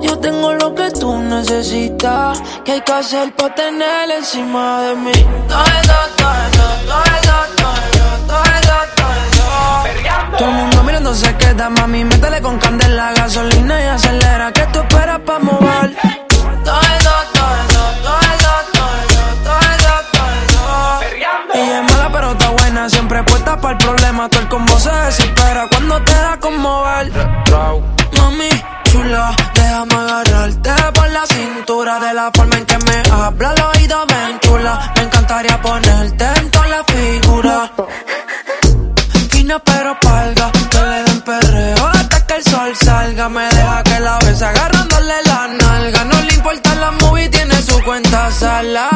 Yo tengo lo que tú necesitas. Que hay que hacer para tener encima de mí? Todo eso, todo eso, todo eso, todo eso, todo eso, todo eso. Todo el mundo mirando se queda, mami. Métele con candela, gasolina y acelera. Que tú esperas para mover? Problema. Todo el combo se desespera cuando te da con mover. Mami, chula, déjame agarrarte por la cintura De la forma en que me habla el oído me enchula Me encantaría ponerte en toda la figura Fina pero palga, que le den perreo hasta que el sol salga Me deja que la bese agarrándole la nalga No le importa la movie, tiene su cuenta sala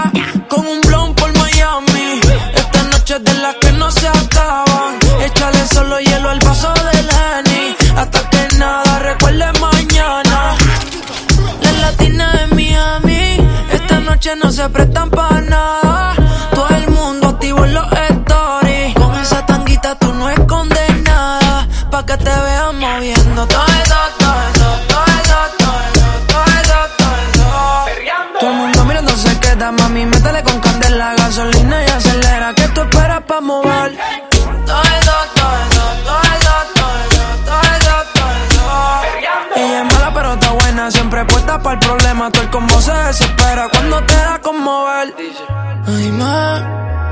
Esta noche no se prestan para nada siempre puesta para el problema Todo el combo se desespera cuando te da con mover Ay, mami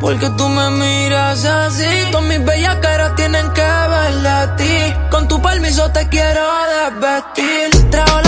porque tú me miras así, todas mis bellas caras tienen que verle a ti. Con tu permiso te quiero desvestir.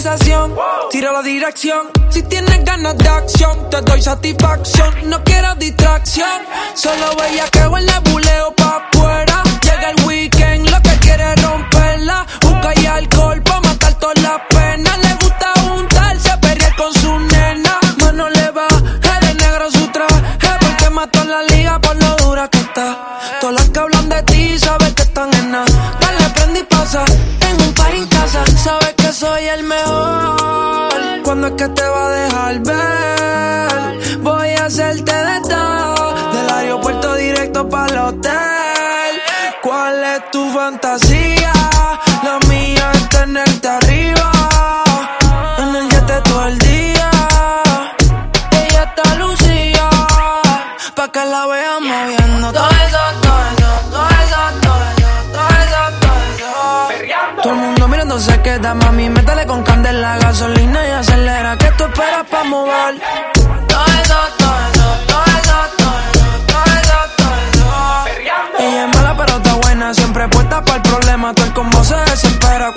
Sensación, tira la dirección. Si tienes ganas de acción, te doy satisfacción. No quiero distracción, solo veía que el nebuleo pa' afuera. Llega el weekend, lo que quiere es romperla. Busca y alcohol pa' matar todas las penas. Le gusta juntarse, perrear con su nena. Mano le va, de negro su traje. Porque mató la liga por lo dura que está. Todas las que hablan de ti, sabes que están en nada. Dale, prende y pasa. Cuando es que te va a dejar ver? Voy a hacerte de todo. Del aeropuerto directo para el hotel. ¿Cuál es tu fantasía? La mía es tenerte arriba. En el jet todo el día. Ella está lucía. Pa' que la vean moviendo. Mirando se queda, mami. Métele con candela, gasolina y acelera. Que tú esperas pa' mover? Todo eso. Ella es mala pero está buena, siempre puesta para el problema. Todo el combo se desespera